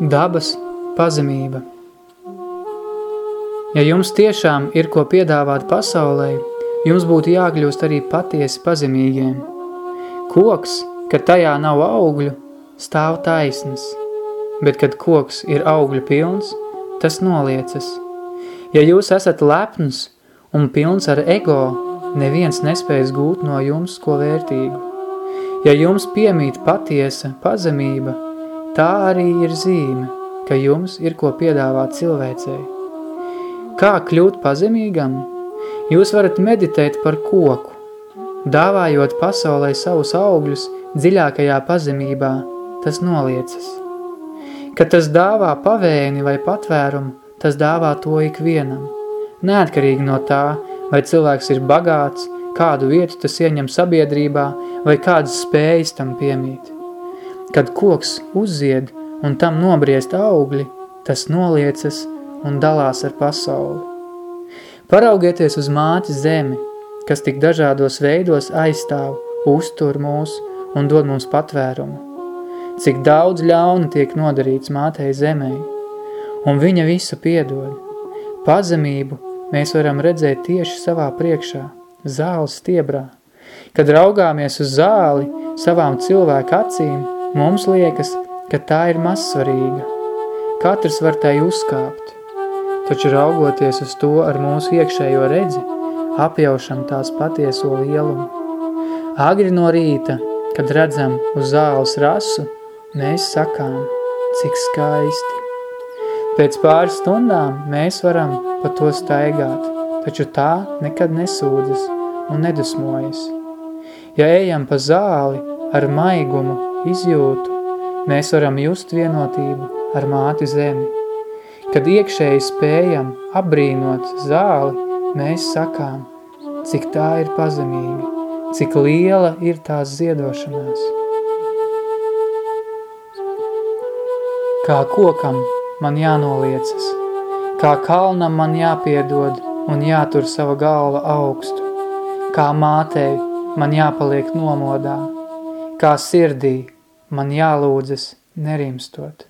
Dabas pazemība Ja jums tiešām ir ko piedāvāt pasaulē, jums būtu jākļūst arī patiesi pazemīgiem. Koks, kad tajā nav augļu, stāv taisnas, bet kad koks ir augļu pilns, tas noliecas. Ja jūs esat lepns un pilns ar ego, neviens nespējas gūt no jums ko vērtīgu. Ja jums piemīt patiesa pazemība, tā arī ir zīme, ka jums ir ko piedāvāt cilvēcei. Kā kļūt pazemīgam? Jūs varat meditēt par koku, dāvājot pasaulē savus augļus dziļākajā pazemībā, tas noliecas. Kad tas dāvā pavēni vai patvērumu, tas dāvā to ikvienam, neatkarīgi no tā, vai cilvēks ir bagāts, kādu vietu tas ieņem sabiedrībā vai kādas spējas tam piemīt. Kad koks uzzied un tam nobriest augļi, tas noliecas un dalās ar pasauli. Paraugieties uz māti zemi, kas tik dažādos veidos aizstāv, uztur mūs un dod mums patvērumu. Cik daudz ļauna tiek nodarīts mātei zemē, un viņa visu piedod. Pazemību mēs varam redzēt tieši savā priekšā – zāles stiebrā. Kad raugāmies uz zāli savām cilvēku acīm, mums liekas, ka tā ir mazsvarīga. Katrs var tai uzkāpt, taču raugoties uz to ar mūsu iekšējo redzi, apjaušam tās patieso lielumu. Agri no rīta, kad redzam uz zāles rasu, mēs sakām, cik skaisti. Pēc pāris stundām mēs varam pa to staigāt, taču tā nekad nesūdzas un nedusmojas. Ja ejam pa zāli ar maigumu, izjūtu, mēs varam just vienotību ar māti zemi. Kad iekšēji spējam apbrīnot zāli, mēs sakām, cik tā ir pazemīga, cik liela ir tās ziedošanās. Kā kokam man jānoliecas, kā kalnam man jāpiedod un jātur sava galva augstu, kā mātei man jāpaliek nomodā, kā sirdī man jālūdzas nerimstot.